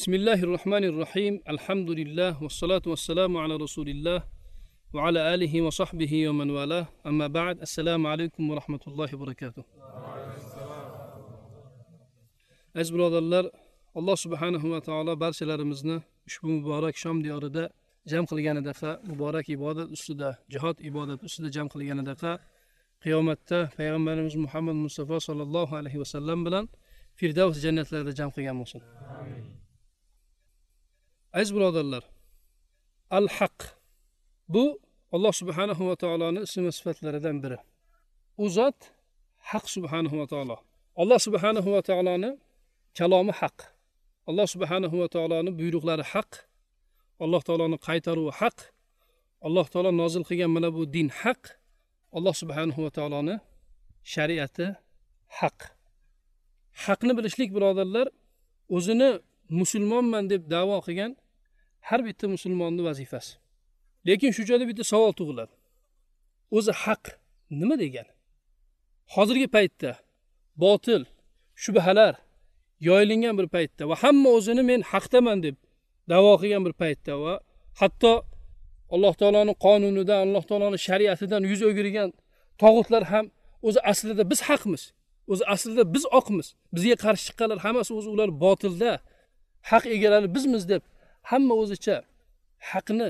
بسم الله الرحمن الرحيم الحمد لله والصلاة والسلام على رسول الله وعلى آله وصحبه ومن والاه أما بعد السلام عليكم ورحمة الله وبركاته aziz birodarlar alloh subhanahu va taolo barchalarimizni ushbu muborak shom diyorida jam qilganidaqa muborak ibodat ustida jihod ibodati ustida jam qilganidaqa qiyomatda payg'ambarimiz muhammad mustafa sollallohu alayhi vasallam bilan firdavs jannatlarida jam qilgan bo'lsin Aziz birodarlar al haq bu alloh subhanahu va taoloni ism va sifatlaridan biri. U zot haq subhanahu va taolo. Alloh subhanahu va taoloni kalomi haq. Alloh subhanahu va taoloni buyruqlari haq. Alloh taoloni qaytaruvi haq. Alloh taolo nozil qilgan mana bu din haq. Alloh subhanahu va taoloni shariati haq. Haqni bilishlik birodarlar o'zini musulmonman deb davo qilgan har bitta musulmonni vazifasi. Lekin shu joyda bitta savol tug'iladi. O'zi haq nima degani? Hozirgi paytda botil shubhalar yoyilingan bir paytda va hamma o'zini men haqdaman deb davo qilgan bir paytda va hatto alloh taoloni qonunidan alloh taoloni shariatidan yuz o'girgan tog'utlar ham o'zi aslida biz haqmiz o'zi aslida biz oqmiz. Bizga qarshi chiqqanlar hammasi o'zi ular botilda haq egalari bizmiz deb hamma o'zicha haqni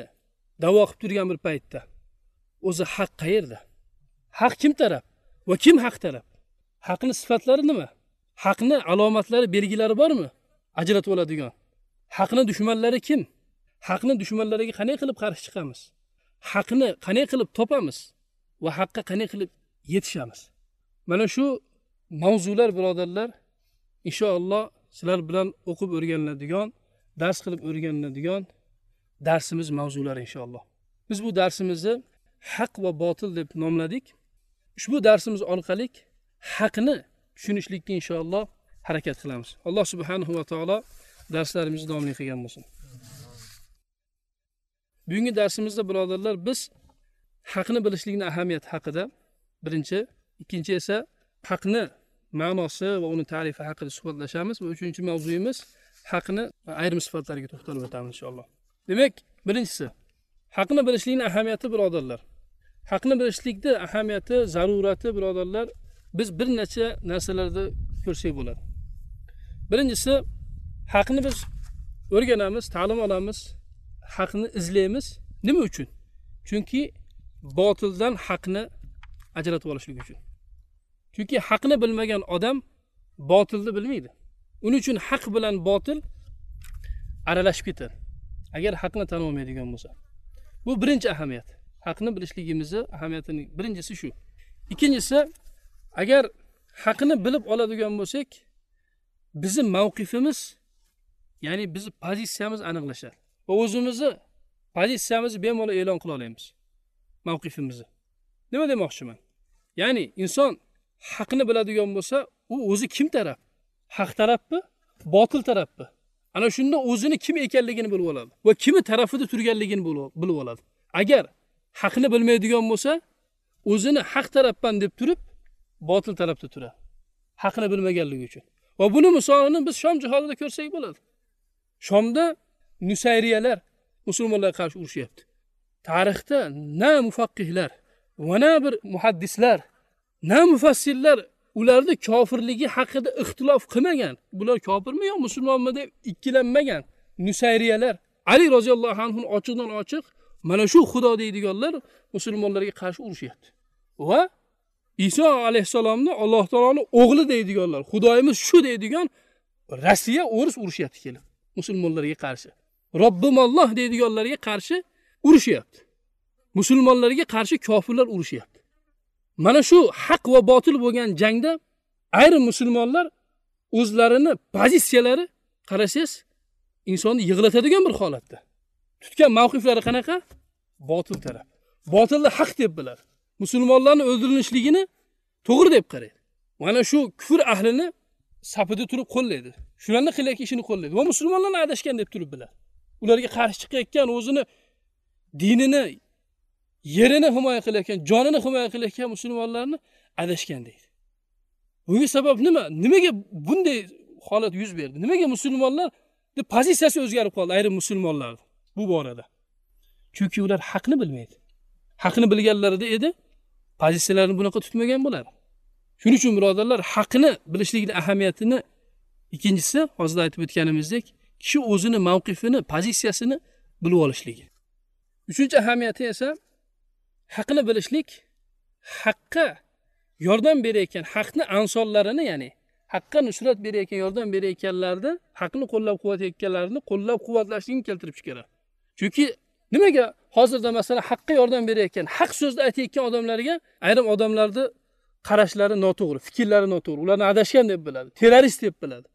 davo qilib turgan bir paytda o'zi haq qayerda? Haq kim taraf va kim haq taraf? Haqni sifatlari nima? Haqni alomatlari belgilari bormi? Ajratib oladigan. Haqni dushmanlari kim? Haqni dushmanlariga qanday qilib qarshi chiqamiz? Haqni qanday qilib topamiz va haqqa qanday qilib yetishamiz? Mana shu mavzular birodarlar inshaalloh sizlar bilan o'qib o'rganiladigan dars qilib o'rganiladigan darsimiz mavzulari inshaalloh. Biz bu darsimizni haq va botil deb nomladik. Ushbu darsimiz orqali haqni tushunishlikka inshaalloh harakat qilamiz. Alloh subhanahu va taolo darslarimizni davomli qilgan bo'lsin. Bugungi darsimizda birodarlar biz haqni bilishlikni ahamiyati haqida birinchi ikkinchi esa haqni ma'nosi va uni tarifi haqida suhbatlashamiz va uchinchi mavzuyimiz haqni ayrim sifatlariga to'xtalib o'tamiz inshaalloh. Demak birinchisi haqni bilishlikni ahamiyati birodarlar. Haqni bilishlikni ahamiyati zarurati birodarlar biz bir necha narsalarda ko'rsak bo'ladi. Birinchisi haqni biz o'rganamiz ta'lim olamiz haqni izlaymiz nima uchun? Chunki botildan haqni ajratib olishlik uchun. Chunki haqni bilmagan odam botilni bilmaydi. Uning uchun haq bilan botil aralashib ketadi. Agar haqni tan olmaydigan bo'lsa. Bu birinchi ahamiyat. Haqni bilishligimizni ahamiyatini birinchisi shu. Ikkinchisi agar haqni bilib oladigan bo'lsak bizni mavqifimiz ya'ni bizni pozitsiyamiz aniqlashadi va o'zimizni pozitsiyamizni bemalol e'lon qila olamiz mavqifimizni. Nima demoqchiman? Ya'ni inson haqni biladigan bo'lsa u o'zi kim taraf? Haq tarafmi? Botil tarafmi? Ana shunda o'zini kim ekanligini bilib oladi va kimni tarafida turganligini bilib oladi. Agar haqni bilmaydigan bo'lsa o'zini haq tarafman deb turib botil tarafda turadi. Haqni bilmaganligi uchun. Va buni misolini biz shom jihodida ko'rsak bo'ladi. Shomda nusayriyalar musulmonlarga qarshi urushyapti tarixda na mufaqqihlar va na bir muhaddislar na mufassirlar ularni kofirligi haqida ixtilof qilmagan. Bular kofirmi yo musulmonmi deb ikkilanmagan. Nusayriyalar ali roziyallohu anhu ochiqdan ochiq mana shu xudo deydiganlar musulmonlarga qarshi urushyapti va iso alayhissalomni alloh taoloni o'g'li deydiganlar xudoyimiz shu deydigan rossiya o'ris urushyapti kelib musulmonlarga qarshi. Robbim olloh deydiganlarga qarshi urushyapti musulmonlarga qarshi kofirlar urushyapti mana shu haq va botil bo'lgan jangda ayrim musulmonlar o'zlarini pozitsiyalari qarasangiz insonni yig'latadigan bir holatda. Tutgan mavqiflari qanaqa? Botil taraf. Botilni haq deb biladi. Musulmonlarni o'ldirilishligini to'g'ri deb qaraydi. Mana shu kufr ahlini safida turib qo'llaydi. Shularni qilayotgan ishini qo'llaydi va musulmonlarni adashgan deb turib biladi. Ularga qarshi chiqayotgan o'zini dinini yerini himoya qilayotgan jonini himoya qilayotgan musulmonlarni adashgan deydi. Bunga sabab nima? Nimaga bunday holat yuz berdi? Nimaga musulmonlar deb pozitsiyasi o'zgarib qoldi ayrim musulmonlarni bu borada? Chunki ular haqni bilmaydi. Haqni bilganlarida edi pozitsiyalarini bunaqa tutmagan bo'lar shuning uchun birodarlar haqni bilishlikni ahamiyatini ikkinchisi hozir aytib o'tganimizdek kishi o'zini mavqifini pozitsiyasini bilib olishligi. Uchinchi ahamiyati esa haqni bilishlik haqqa yordam berayotgan haqni ansonlarini ya'ni haqqa nusrat berayotgan yordam berayotganlarni haqni qo'llab quvvatlayotganlarni qo'llab quvvatlashlikni keltirib chiqaradi chunki nimaga hozirda masalan haqqa yordam berayotgan haq so'zni aytayotgan odamlarga ayrim odamlarni qarashlari noto'g'ri fikrlari noto'g'ri. Ularni adashgan deb biladi terrorist deb biladi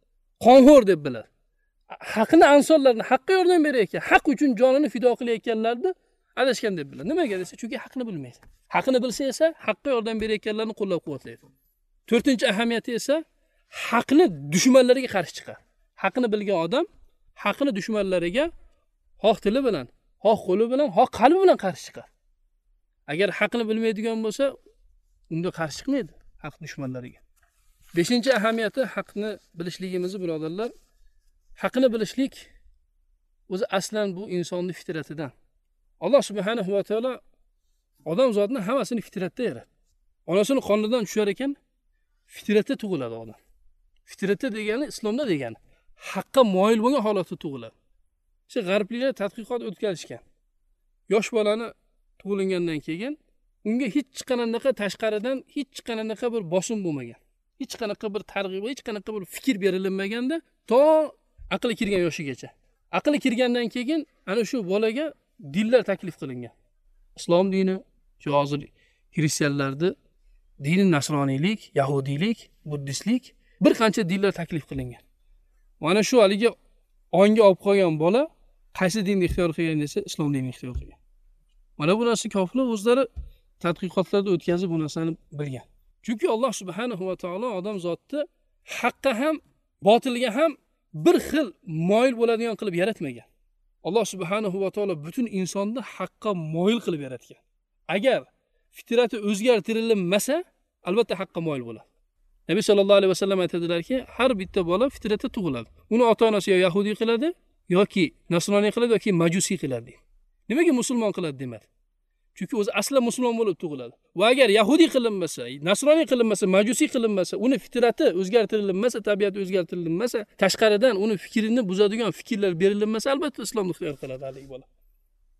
qonxo'r deb biladi. Haqni ansonlarni haqqa yordam berayotgan haq uchun jonini fido qilayotganlarni adashgan deb biladi. Nimaga desa chunki haqni bilmaydi haqni bilsa esa haqqa yordam berayotganlarni qo'llab quvvatlaydi to'rtinchi ahamiyati esa haqni dushmanlariga qarshi chiqadi. Haqni bilgan odam haqni dushmanlariga xoh tili bilan xoh qo'li bilan xoh qalbi bilan qarshi chiqadi. Agar haqni bilmaydigan bo'lsa unda qarshi chiqmaydi haq dushmanlariga. Beshinchi ahamiyati haqni bilishligimizni birodarlar haqni bilishlik o'zi aslan bu insonni fitratidan. Alloh subhanahu va taolo odam zotni hammasini fitratda yaratdi. Onasini qonidan tushar ekan fitratda tug'iladi odam. Fitratda degani islomda degani haqqa moyil bo'lgan holatda tug'iladi. Shu g'arbliklar tadqiqot o'tkazishgan. Yosh bolani tug'ilgandan keyin unga hech qanaqa tashqaridan hech qanaqa bir bosim bo'lmagan hech qanaqa bir targ'ib hech qanaqa bir fikr berilinmaganda to aqli kirgan yoshigacha. Aqli kirgandan keyin ana shu bolaga dinlar taklif qilingan. Islom dini shu hozir xristianlarni dini nasroniylik yahudiylik buddistlik bir qancha dinlar taklif qilingan. Mana shu haligi ongga olib qolgan bola qaysi dinni ixtiyor qilgan desa islom dinini ixtiyor qilgan. Mana bu narsa kofirlar o'zlari tadqiqotlarda o'tkazib bu narsani bilgan. Chunki alloh subhanahu va taolo odam zotni haqqa ham botilga ham bir xil moyil bo'ladigan qilib yaratmagan. Alloh subhanahu va taolo butun insonni haqqa moyil qilib yaratgan. Agar fitrati o'zgartirilmasa albatta haqqa moyil bo'ladi. Nabiy sallallohu alayhi vasallam aytadilarki har bitta bola fitratda tug'iladi. Uni ota onasi yo yahudiy qiladi yoki nasroniy qiladi yoki majusiy qiladi deydi. Nimaga musulmon qiladi demadi? Chunki o'zi aslan musulmon bo'lib tug'iladi. Va agar yahudiy qilinmasa nasroniy qilinmasa majusiy qilinmasa uni fitrati o'zgartirilmasa tabiati o'zgartirilmasa tashqaridan uni fikrini buzadigan fikrlar berilinmasa albatta islomni ixtiyor qiladi haligi bola.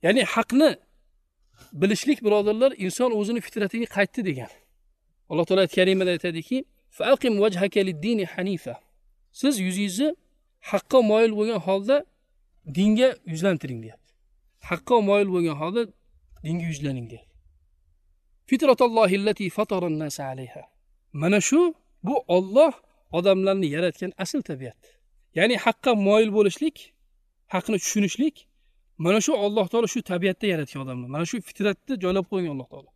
Ya'ni haqni bilishlik birodarlar inson o'zini fitratiga qaytdi degan. Alloh taolo karimada aytadiki siz yuzingizni haqqa moyil bo'lgan holda dinga yuzlantiring deyapti. Haqqa moyil bo'lgan holda dinga yuzlaning deyapti mana shu bu olloh odamlarni yaratgan asl tabiat. Ya'ni haqqa moyil bo'lishlik haqni tushunishlik mana shu alloh taolo shu tabiatda yaratgan odamlar. Mana shu fitratni joylab qo'ygan alloh taolo.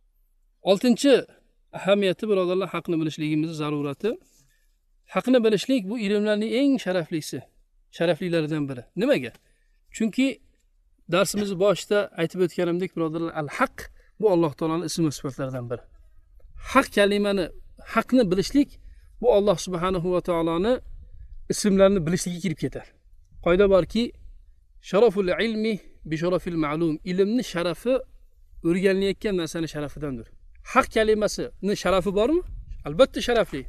Oltinchi ahamiyati birodarlar haqni bilishligimizni zarurati. Haqni bilishlik bu ilmlarning eng sharaflisi sharaflilaridan biri. Nimaga? Chunki darsimizni boshida aytib o'tganimdek birodarlar al haq bu alloh taoloni ism va sifatlaridan biri. Haq kalimani haqni bilishlik bu alloh subhanahu va taoloni ismlarini bilishlikka kirib ketadi. Qoida borki sharoful ilmi bi sharafil ma'lum. Ilmni sharafi o'rganilayotgan narsani sharafidandir. Haq kalimasini sharafi bormi? Albatta sharafli.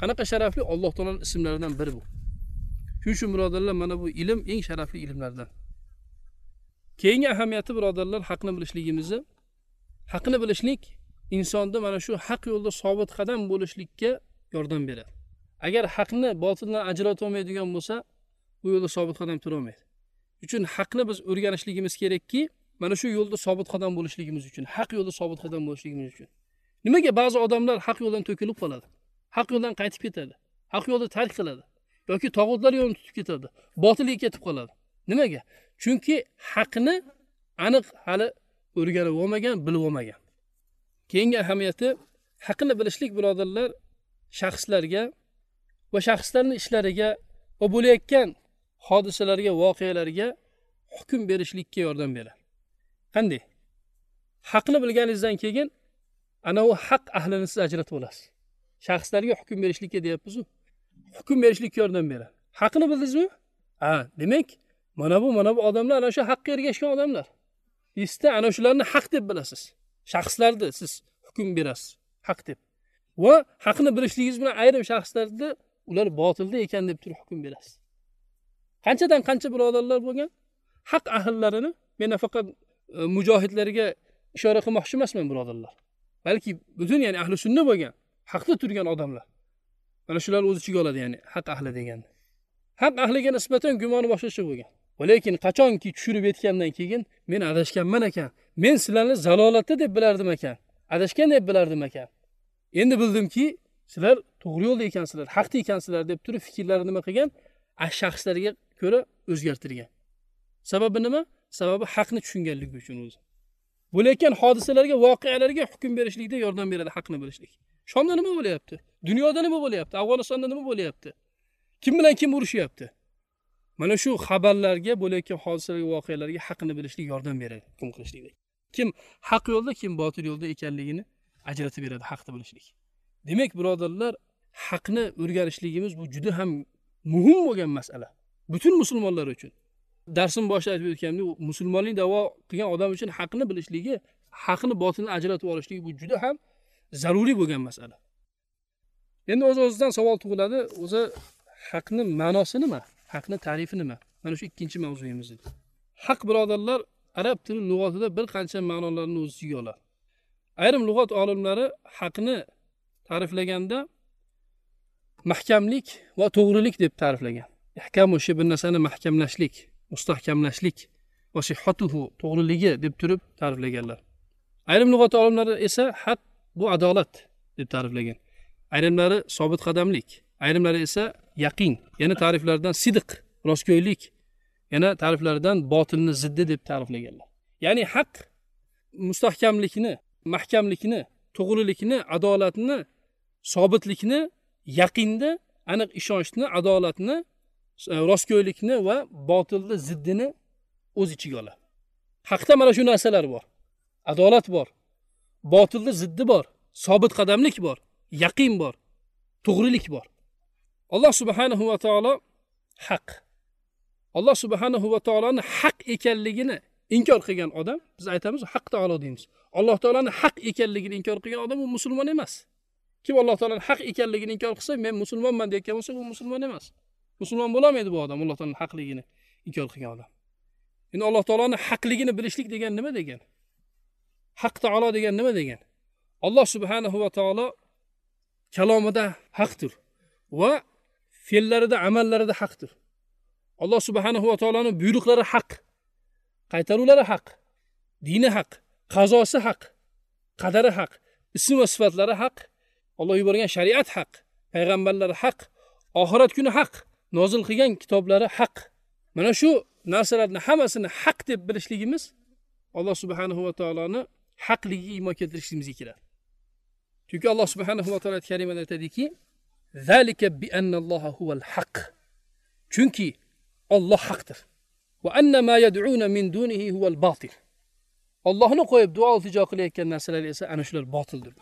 Qanaqa sharafli? Alloh taoloni ismlaridan biri bu. Shuning uchun birodarlar mana bu ilm eng sharafli ilmlardan. Keyingi ahamiyati birodarlar haqni bilishligimizni haqni bilishlik insonni mana shu haq yo'lda sobit qadam bo'lishlikka yordam beradi. Agar haqni botildan ajrata olmaydigan bo'lsa bu yo'lda sobit qadam turolmaydi. Uchun haqni biz o'rganishligimiz kerakki mana shu yo'lda sobit qadam bo'lishligimiz uchun haq yo'lda sobit qadam bo'lishligimiz uchun. Nimaga ba'zi odamlar haq yo'ldan to'kilib qoladi haq yo'ldan qaytib ketadi haq yo'lni tark qiladi yoki tog'utlar yo'lini tutib ketadi botilga ketib qoladi? Nimaga? Chunki haqni aniq hali o'rganib olmagan bilib olmagan keyingi ahamiyati haqni bilishlik birodarlar shaxslarga va shaxslarni ishlariga va bo'layotgan hodisalarga voqealarga hukm berishlikka yordam beradi qanday? Haqni bilganingizdan keyin ana u haq ahlini siz ajratib olasiz. Shaxslarga hukm berishlikka deyapmizu. Hukm berishlikka yordam beradi haqni bildingizmi ha demak mana bu mana bu odamlar ana shu haqqa ergashgan odamlar. Esda ana shularni haq deb bilasiz. Shaxslarni siz hukm berasiz. Haq deb. Va haqni bilishligingiz bilan ayrim shaxslarni ular botilda ekan deb turib hukm berasiz. Qanchadan qancha birodarlar bo'lgan? Haq ahllarini men nafaqat e, mujohidlarga ishora qilmoqchi emasman birodarlar. Balki butun ya'ni ahli sunna bo'lgan haqda turgan odamlar. Mana shular o'z ichiga oladi ya'ni haq ahli deganda. Haq ahliga nisbatan gumoni boshqacha bo'lgan. Lekin qachonki tushirib yetgandan keyin men adashganman ekan men sizlarni zalolatda deb bilardim ekan adashgan deb bilardim ekan endi bildimki sizlar to'g'ri yo'lda ekansizlar haqda ekansizlar deb turib fikrlarini nima qilgan? Shaxslarga ko'ra o'zgartirgan. Sababi nima? Sababi haqni tushunganligi uchun o'zi. Bo'layotgan hodisalarga voqealarga hukm berishlikda yordam beradi haqni bilishlik. Shomda nima bo'lyapti? Dunyoda nima bo'lyapti? Afg'onistonda nima bo'lyapti? Kim bilan kim urushyapti mana shu xabarlarga bo'layotgan hodisalarga voqealarga haqni bilishlik yordam beradi hukm qilishlikda. Kim haq yo'lda kim botil yo'lda ekanligini ajratib beradi haqni bilishlik. Demak birodarlar haqni o'rganishligimiz bu juda ham muhim bo'lgan masala. Butun musulmonlar uchun. Darsim boshida aytib o'tganimdek musulmonlik davo qilgan odam uchun haqni bilishligi haqni botilni ajratib olishligi bu juda ham zaruriy bo'lgan masala. Endi o'z o'zidan savol tug'iladi. O'zi haqni ma'nosi nima? Haqni tarifi nima mana shu ikkinchi mavzuyimiz edi. Haq birodarlar arab tili lug'atida bir qancha ma'nolarni o'z ichiga oladi. Ayrim lug'at olimlari haqni ta'riflaganda mahkamlik va to'g'rilik deb ta'riflagan. Ihkamu o'sha bir narsani mahkamlashlik mustahkamlashlik va sihhatuhu to'g'riligi deb turib ta'riflaganlar. Ayrim lug'at olimlari esa haq bu adolat deb ta'riflagan. Ayrimlari sobit qadamlik ayrimlari esa yaqin. Yana ta'riflaridan sidiq rostgo'ylik. Yana ta'riflaridan botilni ziddi deb ta'riflaganlar. Ya'ni haq mustahkamlikni mahkamlikni to'g'rilikni adolatni sobitlikni yaqinni aniq ishonchni adolatni e, rostgo'ylikni va botilni ziddini o'z ichiga oladi haqda mana shu narsalar bor. Adolat bor. Botilni ziddi bor. Sobit qadamlik bor. Yaqin bor. To'g'rilik bor. Alloh subhanahu va taolo haq. Alloh subhanahu va taoloni haq ekanligini inkor qilgan odam biz aytamiz haq taolo deymiz. Alloh taoloni haq ekanligini inkor qilgan odam u musulmon emas. Kim alloh taoloni haq ekanligini inkor qilsa men musulmonman deyotgan bo'lsa u musulmon emas. Musulmon bo'lolmaydi bu odam alloh taoloni haqligini inkor qilgan odam. Endi alloh taoloni haqligini bilishlik degan nima degan? Haq taolo degan nima degan? Alloh subhanahu va taolo kalomida haqdir. Va fe'llarida amallarida haqdir. Alloh subhanahu va taoloni buyruqlari haq qaytaruvlari haq dini haq qazosi haq qadari haq ism va sifatlari haq olloh yuborgan shariat haq payg'ambarlari haq oxirat kuni haq nozil qilgan kitoblari haq. Mana shu narsalarni hammasini haq deb bilishligimiz alloh subhanahu va taoloni haqligiga iymon keltirishligimizga kiradi. Chunki alloh subhanahu va taolo karimada aytadiki zalika bi annalloha huval haq chunki Alloh haqdir. Va anna ma yad'una min dunihi huval batil Allohni qo'yib duo iltijo qilayotgan narsalar esa ana shular botildir.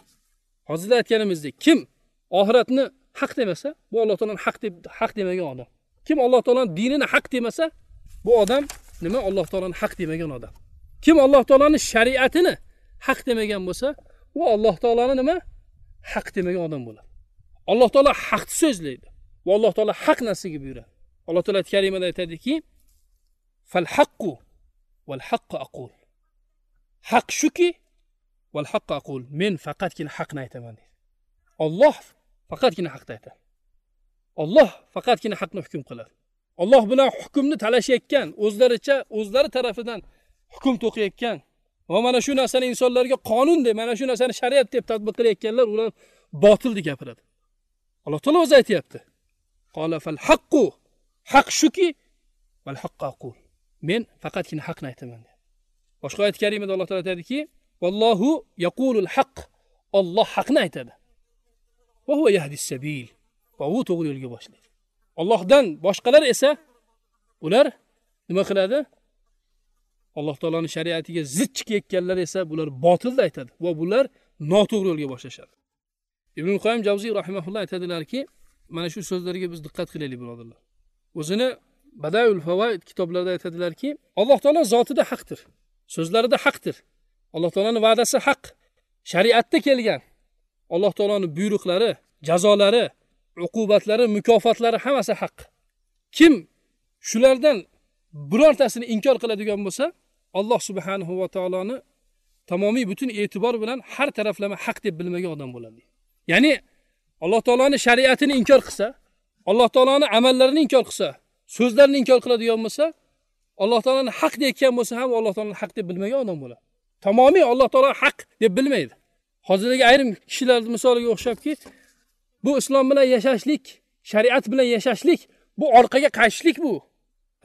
Hozir aytganimizdek kim oxiratni haq demasa bu alloh taoloni haq deb haq demagan odam. Kim alloh taoloni dinini haq demasa bu odam nima? Alloh taoloni haq demagan odam. Kim alloh taoloni shariatini haq demagan bo'lsa u alloh taoloni nima? Haq demagan odam bo'ladi. Alloh taolo haqni so'zlaydi. Va alloh taolo haq narsaga buyuradi. Alloh taolo karimada aytadiki fal haqqu val haqqu aqul. Haq shuki val haqqu aqul. Men faqatgina haqni aytaman deydi. Olloh faqatgina haqni aytadi. Olloh faqatgina haqni hukm qiladi. Olloh bilan hukmni talashayotgan o'zlaricha o'zlari tarafidan hukm to'qiyotgan va mana shu narsani insonlarga qonun deb mana shu narsani shariat deb tatbiq qilayotganlar ular botil deb gapiradi. Alloh taolo o'zi aytyapti. Haqqu. Haq shuki val aqul. Men faqatgina haqni aytaman boshqa oyat karimada alloh taolo aytadiki vallohu yaqulul haq. Olloh haqni aytadi. Va huva as-sabil. va u to'g'ri yo'lga boshlaydi. Ollohdan boshqalar esa ular nima qiladi? Alloh taoloni shariatiga zid chiqayotganlar esa bular botilni aytadi va bular noto'g'ri yo'lga boshlashadi. Ibn qoyim javziy rahimaulloh aytadilarki mana shu so'zlarga biz diqqat qilaylik birodarlar. O'zini badaul favoid kitoblarida aytadilarki alloh taolo zotida haqdir so'zlarida haqdir. Alloh taoloni va'dasi haq shariatda kelgan. Alloh taoloni buyruqlari jazolari uqubatlari mukofotlari hammasi haq. Kim shulardan birortasini inkor qiladigan bo'lsa alloh subhanahu va taoloni tamomiy butun e'tibor bilan har taraflama haq deb bilmagan odam bo'ladi. Ya'ni alloh taoloni shariatini inkor qilsa alloh taoloni amallarini inkor qilsa so'zlarini inkor qiladigan bo'lsa alloh taoloni haq deyotgan bo'lsa ham alloh taoloni haq deb bilmagan odam bo'ladi. Tamomiy alloh taolo haq deb bilmaydi. Hozirgi ayrim kishilarni misoliga o'xshabki bu islom bilan yashashlik shariat bilan yashashlik bu orqaga qaytishlik bu.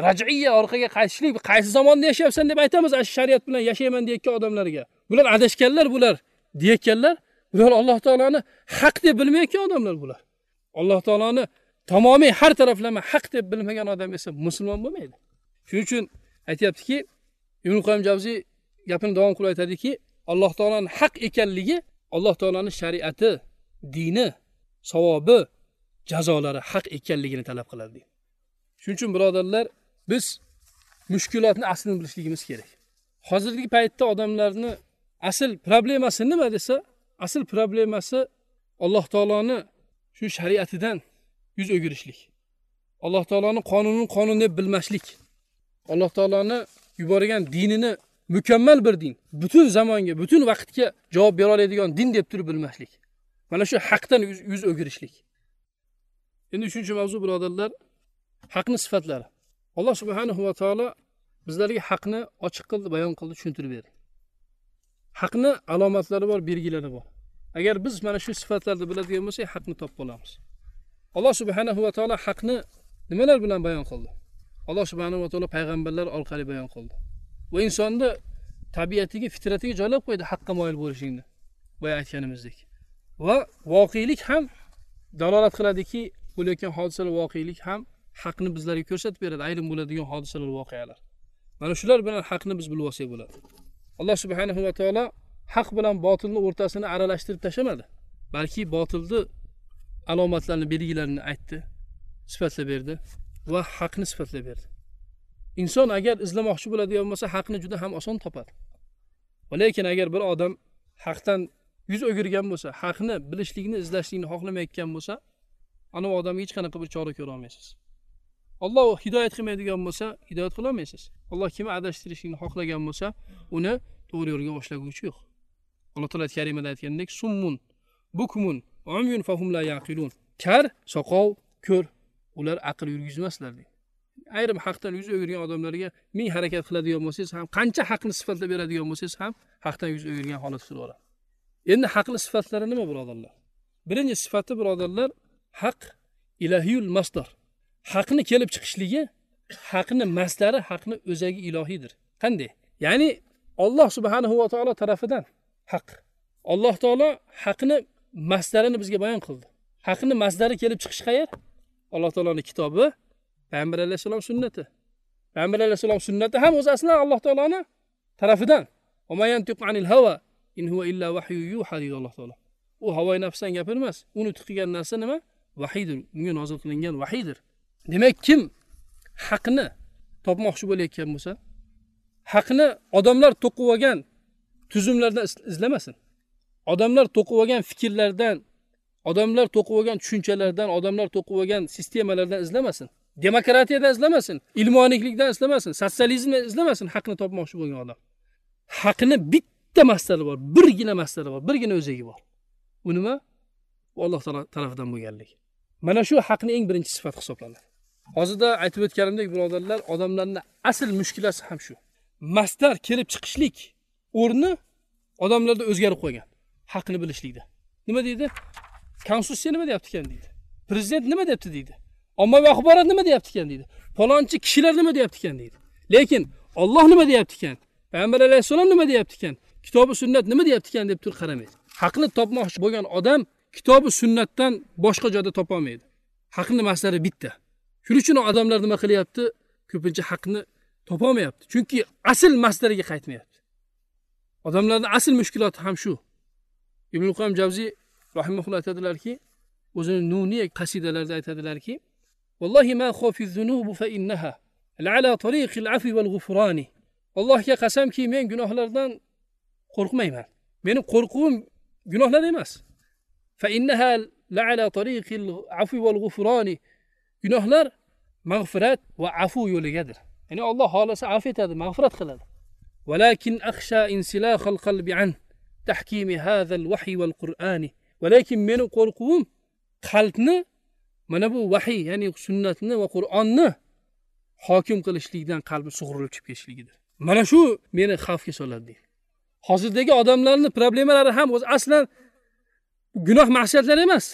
Rajiya orqaga qaytishlik qaysi zamonda yashayapsan deb aytamiz shariat bilan yashayman deyotgan odamlarga. Bular adashganlar bular deyayotganlar bular alloh taoloni haq deb bilmayotgan odamlar bular. Alloh taoloni tamomiy har taraflama haq deb bilmagan odam esa musulmon bo'lmaydi. Shuning uchun aytyaptiki ibn qoyim javziy gapini davom qilib aytadiki alloh taoloni haq ekanligi alloh taoloni shariati dini savobi jazolari haq ekanligini talab qiladi deydi. Shuning uchun birodarlar biz mushkulotni aslini bilishligimiz kerak. Hozirgi paytda odamlarni asl problemasi nima desa asl problemasi alloh taoloni shu shariatidan yuz o'girishlik. Alloh taoloni qonunini qonun deb bilmaslik alloh taoloni yuborgan dinini mukammal bir din butun zamonga butun vaqtga javob bera oladigan din deb turib bilmaslik mana shu haqdan yuz o'girishlik. Endi uchinchi mavzu birodarlar haqni sifatlari. Alloh subhanahu va taolo bizlarga haqni ochiq qildi bayon qildi tushuntirib berdi. Haqni alomatlari bor belgilari bor. Agar biz mana shu sifatlarni biladigan bo'lsak haqni topib olamiz alloh subhanahu va taolo haqni nimalar bilan bayon qildi? Alloh subhanahu va taolo payg'ambarlar orqali bayon qildi. Va insonni tabiatiga fitratiga joylab qo'ydi haqqa moyil bo'lishingni boya aytganimizdek. Va voqelik ham dalolat qiladiki bo'layotgan hodisalar voqelik ham haqni bizlarga ko'rsatib beradi ayrim bo'ladigan hodisalar voqealar. Mana shular bilan haqni biz bilib olsak bo'ladi. Alloh subhanahu va taolo haq bilan botilni o'rtasini aralashtirib tashlamadi. Balki botilni alomatlarini belgilarini aytdi sifatlab berdi va haqni sifatlab berdi. Inson agar izlamoqchi bo'ladigan bo'lsa haqni juda ham oson topadi. Lekin agar bir odam haqdan yuz o'girgan bo'lsa haqni bilishlikni izlashlikni xohlamayotgan bo'lsa ana odamga hech qanaqa bir chora ko'ra olmaysiz. Olloh hidoyat qilmaydigan bo'lsa hidoyat qilolmaysiz alloh kimni adashtirishingni xohlagan bo'lsa uni to'g'ri yo'lga boshlaguvchi yo'q. Alloh taolo karimada aytgandek summun bukmun umyun fahum la yaqilun. Kar soqov ko'r ular aql yurgizmaslar deydi. Ayrim haqdan yuz o'girgan odamlarga ming harakat qiladigan bo'lsangiz ham qancha haqni sifatlab beradigan bo'lsangiz ham haqdan yuz o'girgan holat oladi endi haqni sifatlari nima birodarlar? Birinchi sifati birodarlar haq ilahiyul masdar. Haqni kelib chiqishligi haqni maslari haqni o'zagi ilohiydir. Qanday? Ya'ni olloh subhanahu va taolo tarafidan haq. Alloh taolo haqni maslarini bizga bayon qildi. Haqni maslari kelib chiqishi qayer alloh taoloni kitobi payg'ambar alayhissalom sunnati. Payg'ambar alayhissalom sunnati ham o'zi aslan alloh taoloni tarafidan. Alloh taolo. U havoyi nafsdan gapirmas u nutq qilgan narsa nima? Vahiydir unga nozil qilingan vahiydir demak kim haqni topmoqchi bo'layotgan bo'lsa haqni odamlar to'qib olgan tuzumlardan izlamasin. Odamlar to'qib olgan fikrlardan odamlar to'qib olgan tushunchalardan odamlar to'qib olgan sistemalardan izlamasin. Demokratiyadan izlamasin ilmoniylikdan izlamasin sotsializmdan izlamasin haqni topmoqchi bo'lgan odam. Haqni bitta masala bor birgina masala bor birgina o'zagi bor. U nima? Alloh taolo tarafidan bo'lganlik. Mana shu haqni eng birinchi sifati hisoblanadi. Hozirda aytib o'tganimdek birodarlar odamlarni asl mushkulasi ham shu. Masdar kelib chiqishlik o'rni odamlarda o'zgarib qolgan haqni bilishlikda. Nima deydi? Konstitutsiya nima deyapti ekan deydi. Prezident nima deyapti deydi. Ommaviy axborot nima deyapti ekan deydi. Palonchi kishilar nima deyapti ekan deydi. Lekin olloh nima deyapti ekan payg'ambar alayhissalom nima deyapti ekan kitobi sunnat nima deyapti ekan deb turib qaramaydi. Haqni topmoqchi bo'lgan odam kitobi sunnatdan boshqa joyda topolmaydi haqni maslari bitta. shuning uchun odamlar nima qilyapti? Ko'pincha haqni topolmayapti. Chunki asl maslarga qaytmayapti. Odamlarni asl mushkuloti ham shu. Ibn qayim javziy rahimaulloh aytadilarki o'zini nuniy qasidalarida aytadilarki vallohi ma xofi fa innaha ala tariqil afi wal-gufroni. allohga qasamki men gunohlardan qo'rqmayman. Meni qo'rquvim gunohlar emas. Fa innaha la ala tariqil afi wal-gufroni. gunohlar mag'firat va afu yo'ligadir ya'ni olloh xohlasa af etadi mag'firat qiladi ولكن أخشى انسلاخ القلب عن تحكيم هذا الوحي والقرآن ولكن من qo'rquvim qalbni mana bu vahiy ya'ni sunnatni va qur'onni hokim qilishlikdan qalbi sug'urilib chiqib ketishligidir mana shu meni xavfga soladi deydi hozirdagi odamlarni problemalari ham o'zi aslan gunoh ma'siyatlar emas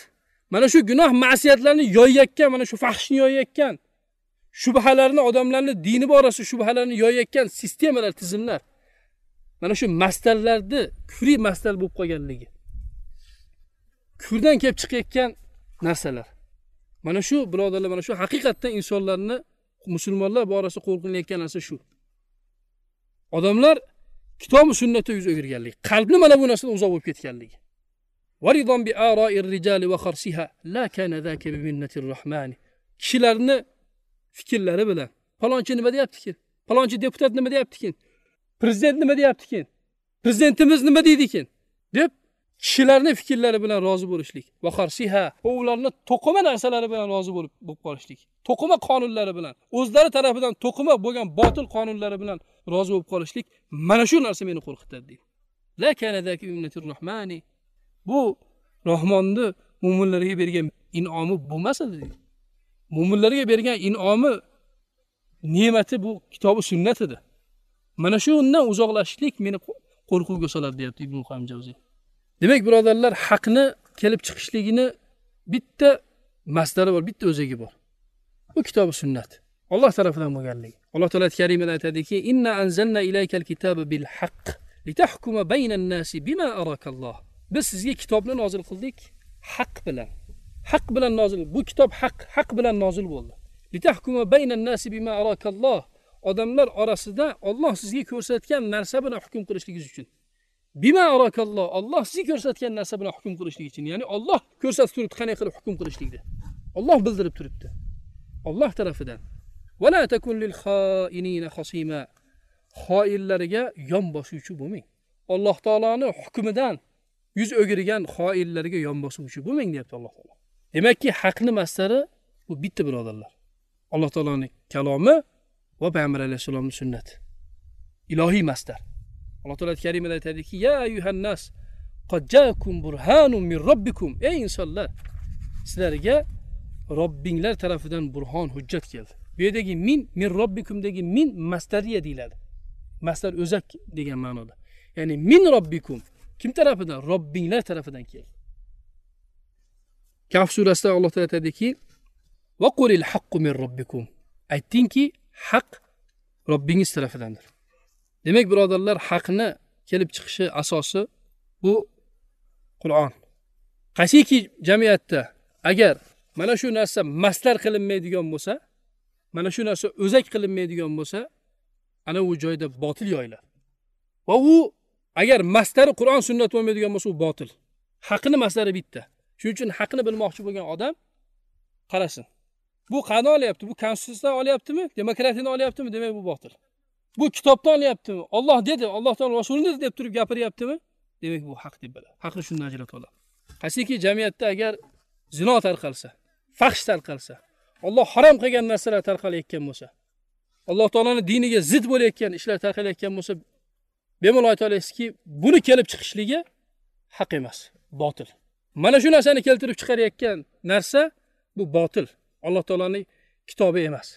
Mana shu gunoh ma'siyatlarni yoyayotgan mana shu fahshni yoyayotgan shubhalarni odamlarni dini borasida shubhalarni yoyayotgan sistemalar tizimlar mana shu mastarlarni kufriy mastar bo'lib qolganligi kufrdan kelib chiqayotgan narsalar. Mana shu birodarlar mana shu haqiqatdan insonlarni musulmonlar borasida qo'rqilayotgan narsa shu. Odamlar kitobi sunnatga yuz o'girganligi qalbni mana bu narsadan uzoq bo'lib ketganligi. Kishilarni fikrlari bilan palonchi nima deyaptikin palonchi deputat nima deyaptikin prezident nima deyaptikin prezidentimiz nima deydikin deb kishilarni fikrlari bilan rozi bo'lishlik va ularni to'qima narsalari bilan rozi bo'lib bo'lib qolishlik to'qima qonunlari bilan o'zlari tarafidan to'qima bo'lgan botil qonunlari bilan rozi bo'lib qolishlik mana shu narsa meni qo'rqitadi deydi. Bu rahmonni mo'minlarga bergan in'omi bo'lmas edi mo'minlarga bergan in'omi ne'mati bu kitobi sunnat edi. Mana shu undan uzoqlashishlik meni qo'rquvga soladi deyapti ibn qayyim javziy demak birodarlar haqni kelib chiqishligini bitta masdari bor bitta o'zagi bor. Bu kitobi sunnat. Alloh tarafidan bo'lganligi alloh taolo karimada aytadiki inna anzalna ilaykal kitaba bil haqq litahkuma baynan nasi bima arakalloh biz sizga kitobni nozil qildik haq bilan. Haq bilan nozil bu kitob haq haq bilan nozil bo'ldi. Litahkuma baynan nasi bima arakalloh. Odamlar orasida olloh sizga ko'rsatgan narsa bilan hukm qilishligingiz uchun. Bima arakalloh olloh sizga ko'rsatgan narsa bilan hukm qilishlik uchun. Ya'ni olloh ko'rsatib turibdi qanday qilib hukm qilishlikni. Olloh bildirib turibdi. Olloh tarafidan. Xoinlarga yon bosuvchi bo'lmang. Alloh taoloni hukmidan yuz o'girgan xoinlarga yon bosuvchi bo'lmang deyapti alloh taolo. Demakki haqni mastari bu bitta birodarlar. Alloh taoloni kalomi va payg'ambar alayhissalomni sunnati. Ilohiy mastar alloh taolo karimada aytadiki ya ayyuhannas burhanun min robbikum ey insonlar sizlarga robbinglar tarafidan burhon hujjat keldi. Bu yerdagi min min robbikumdagi min mastariya deyiladi. Mastar o'zak degan ma'noda. Ya'ni min robbikum kim tarafidan? Robbinglar tarafidan keldi. Kaf surasida alloh taolo aytadiki min robbikum. Aytdingki haq robbingiz tarafidandir. Demak birodarlar haqni kelib chiqishi asosi bu qur'on. Qaysiki jamiyatda agar mana shu narsa maslar qilinmaydigan bo'lsa mana shu narsa o'zak qilinmaydigan bo'lsa ana u joyda botil yoyiladi va u agar mastari qur'on sunnat bo'lmaydigan bo'lsa u botil. Haqni maslari bitta. Shuning uchun haqni bilmoqchi bo'lgan odam qarasin. Bu qani olyapti? Bu konstitutsiyadan olyaptimi? Demokratiyadan olyaptimi? Demak bu botil. Bu kitobdan olyaptimi? Olloh dedi ollohdan rasulini dedi deb turib gapiryaptimi? Demak bu haq deb biladi. Haqni shundan ajratib oladi. Qaysiki jamiyatda agar zino tarqalsa fahsh tarqalsa olloh harom qilgan narsalar tarqalayotgan bo'lsa alloh taoloni diniga zid bo'layotgan ishlar tarqalayotgan bo'lsa bemalol ayta olasizki buni kelib chiqishligi haq emas botil. Mana shu narsani keltirib chiqarayotgan narsa bu botil. Alloh taolaning kitobi emas.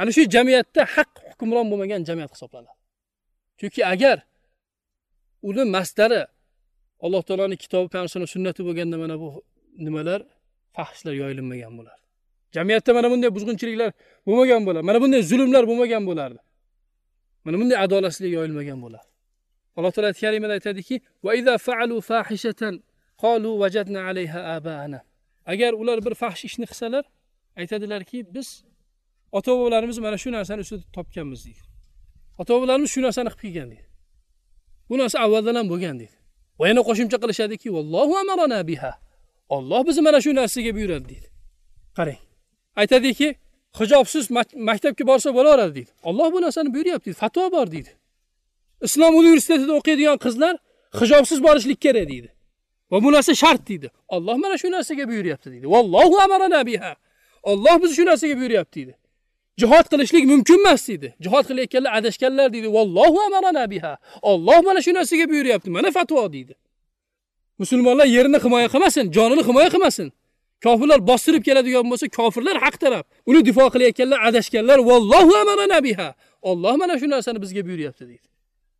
Ana shu jamiyatda haq hukmron bo'lmagan jamiyat hisoblanadi. Chunki agar uni masdari alloh taolaning kitobi payg'ambar sunnati bo'lganda mana bu nimalar fahshlar yoyilinmagan bo'lardi jamiyatda mana bunday buzg'unchiliklar bo'lmagan bo'lardi mana bunday zulmlar bo'lmagan bo'lardi mana bunday adolatsizlik yoyilmagan bo'lardi alloh taolo ayati karimada aytadiki agar ular bir fahsh ishni qilsalar aytadilarki biz ota bobolarimiz mana shu narsani ustida topganmiz deydi. Ota bobolarimiz shu narsani qilib kelgan deydi. Bu narsa avvaldan ham bo'lgan deydi. Va yana qo'shimcha qilishadiki vallohu amarana biha. Olloh bizni mana shu narsaga buyuradi deydi. Qarang. Aytadiki hijobsiz maktabga borsa bo'laveradi deydi. Olloh bu narsani buyuryapti deydi fatvo bor deydi. Islom universitetida o'qiydigan qizlar hijobsiz borishlik kerak deydi. Va bu narsa shart deydi. Alloh mana shu narsaga buyuryapti deydi. Vallohu amarana biha. Alloh bizni shu narsaga buyuryapti deydi. Jihod qilishlik mumkin emas deydi. Jihod qilayotganlar adashganlar deydi. Vallohu amarana biha. Alloh mana shu narsaga buyuryapti mana fatvo deydi. Musulmonlar yerini himoya qilmasin jonini himoya qilmasin. Kofirlar bostirib keladigan bo'lsa kofirlar haq taraf. Uni difo qilayotganlar adashganlar vallohu amarana biha. Alloh mana shu narsani bizga buyuryapti deydi.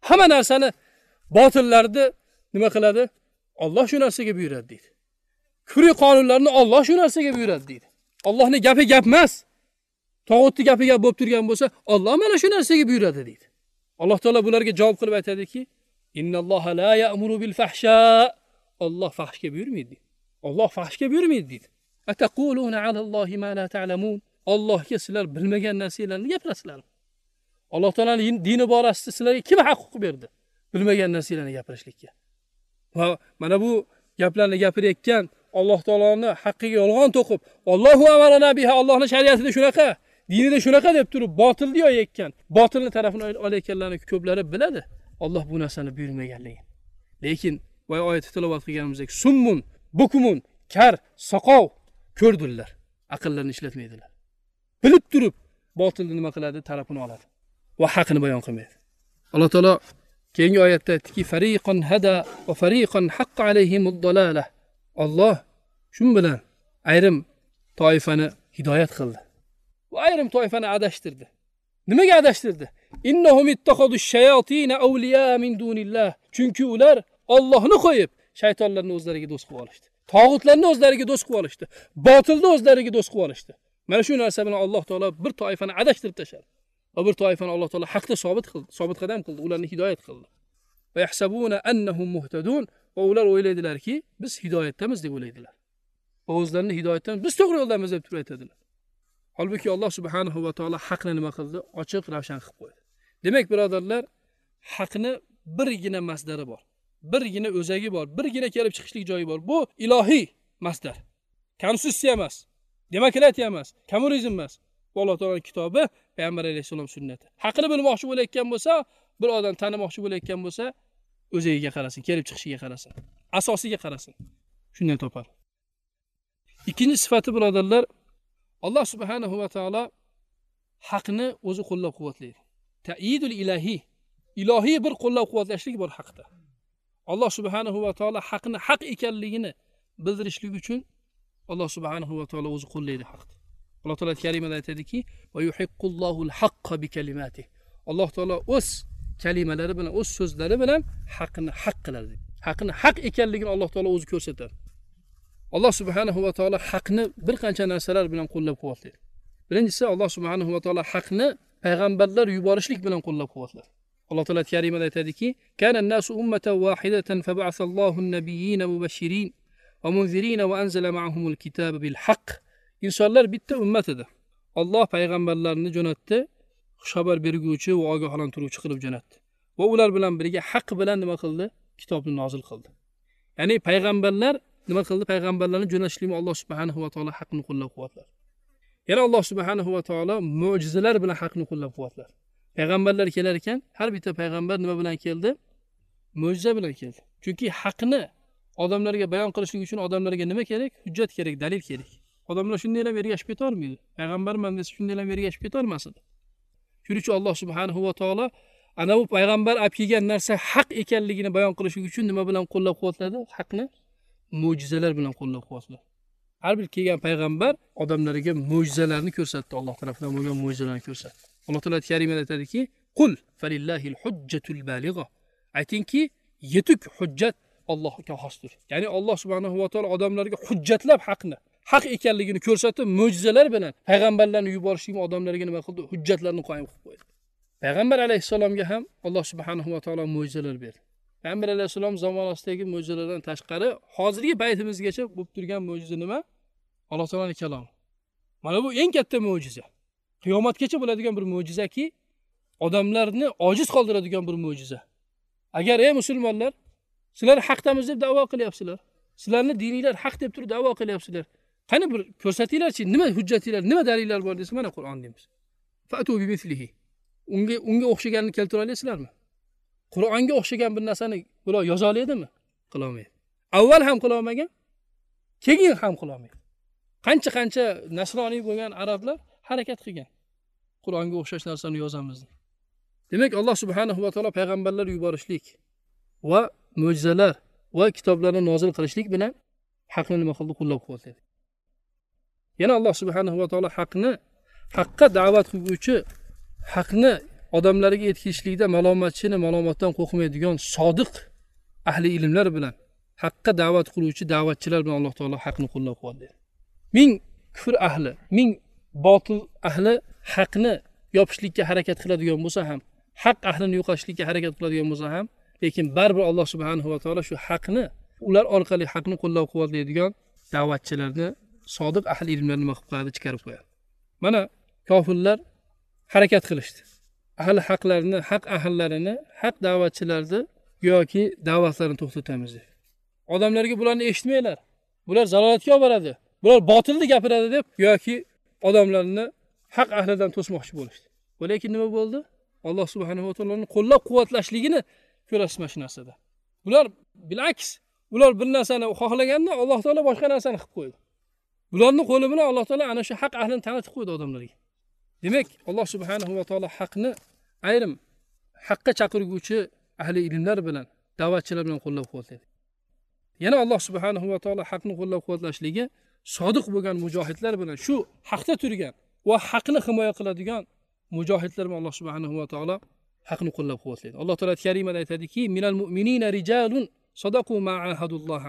Hamma narsani botillarni nima qiladi? Olloh shu narsaga buyuradi deydi. Kufriy qonunlarni olloh shu narsaga buyuradi deydi. Ollohni gapi gap emas. Tog'utni gapi gap bo'lib turgan bo'lsa olloh mana shu narsaga buyuradi deydi. Alloh taolo bularga javob qilib aytadiki innalloha la ya'muru bil fahsha. Olloh fahshga buyurmaydi deydi. Olloh fahshga buyurmaydi deydi. Ataquluna alallohi ma la ta'lamun. Allohga sizlar bilmagan narsalarni gapirasizlarmi? Alloh taoloni dini borasida sizlarga kim haq huquq berdi? Bilmagan narsalarni gapirishlikka. Va mana bu gaplarni gapirayotgan alloh taoloni haqqiga yolg'on to'qib ollohu amarana biha allohni shariatida shunaqa dinida shunaqa deb turib botilni yoyayotgan botilni tarafini olayotganlarni ko'plari biladi. Olloh bu narsani buyurmaganligini lekin boya oyat tilovat qilganimizdek summun bukumun kar soqov ko'rdirlar aqllarini ishlatmaydilar. Bilib turib botilni nima qiladi? Tarafini oladi. Va haqini bayon qilmaydi. Alloh taolo keyingi oyatda aytdiki fariqon hada va fariqon haqqa alayhimud dalalah olloh shu bilan ayrim toifani hidoyat qildi. Va ayrim toifani adashtirdi. Nimaga adashtirdi? Innahum ittakhadu shayatina awliya min dunillah. Chunki ular Allohni qo'yib shaytonlarni o'zlariga do'st qilib olishdi. Tog'utlarni o'zlariga do'st qilib olishdi. Botilni o'zlariga do'st qilib olishdi. Mana shu narsa bilan alloh taolo bir toifani adashtirib tashladi va bir toifani alloh taolo haqda sobit qildi sobit qadam qildi ularni hidoyat qildi. Va yahsabuna annahum muhtadun va ular o'ylaydilarki biz hidoyatdamiz deb o'ylaydilar. Va o'zlarini hidoyatdan biz to'g'ri yo'ldamiz deb turib aytadilar. Holbuki alloh subhanahu va taolo haqni nima qildi? Ochiq ravshan qilib qo'ydi. Demak birodarlar haqni birgina masdari bor birgina o'zagi bor birgina kelib chiqishlik joyi bor. Bu ilohiy masdar. Konstitutsiya emas demokratiya emas kommunizm emas. Bu alloh taoloni kitobi payg'ambar alayhissalom sunnati. Haqini bilmoqchi bo'layotgan bo'lsa bir odam tanimoqchi bo'layotgan bo'lsa o'zagiga qarasin kelib chiqishiga qarasin asosiga qarasin. Shundan topar. Ikkinchi sifati birodarlar alloh subhanahu va taolo haqni o'zi qo'llab quvvatlaydi taidul ilahiy ilohiy bir qo'llab quvvatlashlik bor haqda. Alloh subhanahu va taolo haqni haq ekanligini bildirishlik uchun alloh subhanahu va taolo o'zi qo'llaydi haqni. Alloh taolo kalimada aytadiki alloh taolo o'z kalimalari bilan o'z so'zlari bilan haqni haq qiladi haqni haq ekanligini alloh taolo o'zi ko'rsatadi. Alloh subhanahu va taolo haqni bir qancha narsalar bilan qo'llab quvvatlaydi. Birinchisi alloh subhanahu va taolo haqni payg'ambarlar yuborishlik bilan qo'llab quvvatladi alloh taolo karimada aytadiki kana nasu ummatan wahidatan fab'athallohu an-nabiyina mubashirin va munzirina va anzala ma'ahumul kitaba bil haqq. Insonlar bitta ummat edi. Olloh payg'ambarlarni jo'natdi xushxabar berguvchi va ogohlantiruvchi qilib jo'natdi. Va ular bilan birga haq bilan nima qildi? Kitobni nozil qildi. Ya'ni payg'ambarlar nima qildi? Payg'ambarlarni jo'natishlikni alloh subhanahu va taolo haqni qo'llab quvvatladi yana alloh subhanahu va taolo mo'jizalar bilan haqni qo'llab quvvatladi payg'ambarlar kelar ekan har bitta payg'ambar nima bilan keldi? Mo'jiza bilan keldi. Chunki haqni odamlarga bayon qilishlik uchun odamlarga nima kerak? Hujjat kerak dalil kerak. Odamlar shundaylam ergashib ketolmaydi payg'ambarman desa shundaylam ergashib ketolmas edi shuning uchun alloh subhanahu va taolo ana bu payg'ambar olib kelgan narsa haq ekanligini bayon qilishlik uchun nima bilan qo'llab quvvatladi haqni mo'jizalar bilan qo'llab quvvatladi har bir kelgan payg'ambar odamlarga mo'jizalarni ko'rsatdi. Alloh tarafidan bo'lgan mo'jizalarni ko'rsatdi. Alloh taolo karimada aytadiki qul falillahil hujjatul baligha. Aytingki yetuk hujjat allohga xosdir. Ya'ni alloh subhanahu va taolo odamlarga hujjatlab haqni haq ekanligini ko'rsatib mo'jizalar bilan payg'ambarlarni yuborishlik odamlarga nima qildi? Hujjatlarni qoyim qilib qo'ydi. Payg'ambar alayhissalomga ham alloh subhanahu va taolo mo'jizalar berdi. Payg'ambar alayhissalom zamonasidagi mo'jizalardan tashqari hozirgi paytimizgacha bo'lib turgan mo'jiza nima? Alloh taoloni kalomi. Mana bu eng katta mo'jiza. Qiyomatgacha bo'ladigan bir mo'jizaki odamlarni ojiz qoldiradigan bir mo'jiza. Agar ey musulmonlar sizlar haqdamiz deb davo qilyapsizlar sizlarni dininglar haq deb turib davo qilyapsizlar qani bir ko'rsatinglarchi nima hujjatinglar nima dalillar bor desa mana qur'on deymiz. Unga unga o'xshaganini keltira olasizlarmi qur'onga o'xshagan bir narsani bular yoza oladimi qilolmaydi. Avval ham qilolmagan keyin ham qilolmaydi. Qancha qancha nasroniy bo'lgan arablar harakat qilgan. Qur'onga o'xshash narsani yozamiz. Demak alloh subhanahu va taolo payg'ambarlar yuborishlik va mo'jizalar va kitoblarni nozil qilishlik bilan haqni nima qildi? Qo'llab quvvatladi yana alloh subhanahu va taolo haqni haqqa da'vat qilguvchi haqni odamlarga yetkazishlikda malomatchini malomatdan qo'rqmaydigan sodiq ahli ilmlar bilan haqqa da'vat qiluvchi da'vatchilar bilan alloh taolo haqni qo'llab quvvatlaydi. Ming kufr ahli ming botil ahli haqni yopishlikka harakat qiladigan bo'lsa ham haq ahlini yo'qotishlikka harakat qiladigan bo'lsa ham lekin baribir alloh subhanahu va taolo shu haqni ular orqali haqni qo'llab quvvatlaydigan da'vatchilarni sodiq ahli ilmlar nima qilib qo'yadi chiqarib qo'yadi. Mana kofirlar harakat qilishdi. Ahli haqlarni haq ahllarini haq da'vatchilarni yoki da'vatlarini to'xtatamiz deb. Odamlarga bularni eshitmanglar. Bular zalolatga olib boradi. Bular botilni gapiradi deb yoki odamlarni haq ahlidan to'smoqchi bo'lishdi. Lekin nima bo'ldi? Alloh subhanava taoloni qo'llab quvvatlashligini ko'rasiz mana shu narsada bular bilaks ular bir narsani xohlaganda alloh taolo boshqa narsani qilib qo'ydi. Bularni qo'li bilan alloh taolo ana shu haq ahlini tanitib qo'ydi odamlarga. Demak alloh subhanahu va taolo haqni ayrim haqqa chaqirguvchi ahli ilmlar bilan da'vatchilar bilan qo'llab quvvatlaydi. Yana alloh subhanahu va taolo haqni qo'llab quvvatlashligi sodiq bo'lgan mujohidlar bilan shu haqda turgan va haqni himoya qiladigan mujohidlar bilan alloh subhanahu va taolo haqni qo'llab quvvatlaydi. Alloh taolo karimada aytadiki minal mu'minina rijalun sadaqu ma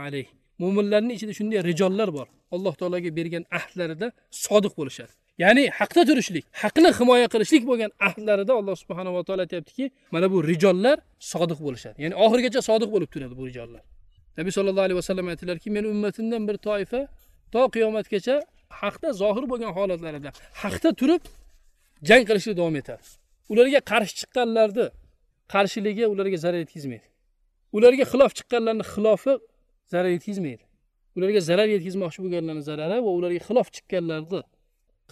alayhi" mo'minlarni ichida shunday rijollar bor. Alloh taologa bergan ahdlarida sodiq bo'lishadi. Ya'ni haqda turishlik haqni himoya qilishlik bo'lgan ahdlarida alloh subhanava taolo aytyaptiki mana bu rijollar sodiq bo'lishadi. Ya'ni oxirigacha sodiq bo'lib turadi bu rijollar nabiy sallallohu alayhi vasallam aytdilarki meni ummatimdan bir toifa to qiyomatgacha haqda zohir bo'lgan holatlarida haqda turib jang qilishda davom etadi. Ularga qarshi chiqqanlarni qarshiligi ularga zarar yetkazmaydi. Ularga xilof chiqqanlarni xilofi zarar yetkazmaydi. Ularga zarar yetkazmoqchi bo'lganlarni zarari va ularga xilof chiqqanlarni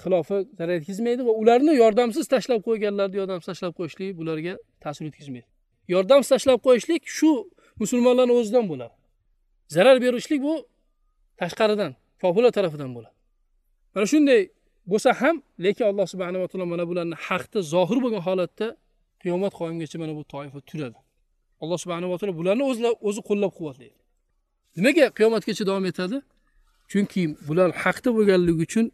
xilofi zarar yetkazmaydi va ularni yordamsiz tashlab qo'yganlarni yordamsiz tashlab qo'yishlik bularga ta'sir yetkazmaydi. Yordamsiz tashlab qo'yishlik shu musulmonlarni o'zidan bo'ladi. Zarar berishlik bu tashqaridan kofirlar tarafidan bo'ladi. Mana shunday bo'lsa ham lekin alloh subhanava taolo mana bularni haqda zohir bo'lgan holatda qiyomat qoyimgacha mana bu toifa turadi. Alloh subhanava taolo bularni o'zi qo'llab quvvatlaydi nimaga qiyomatgacha davom etadi? Chunki bular haqda bo'lganligi uchun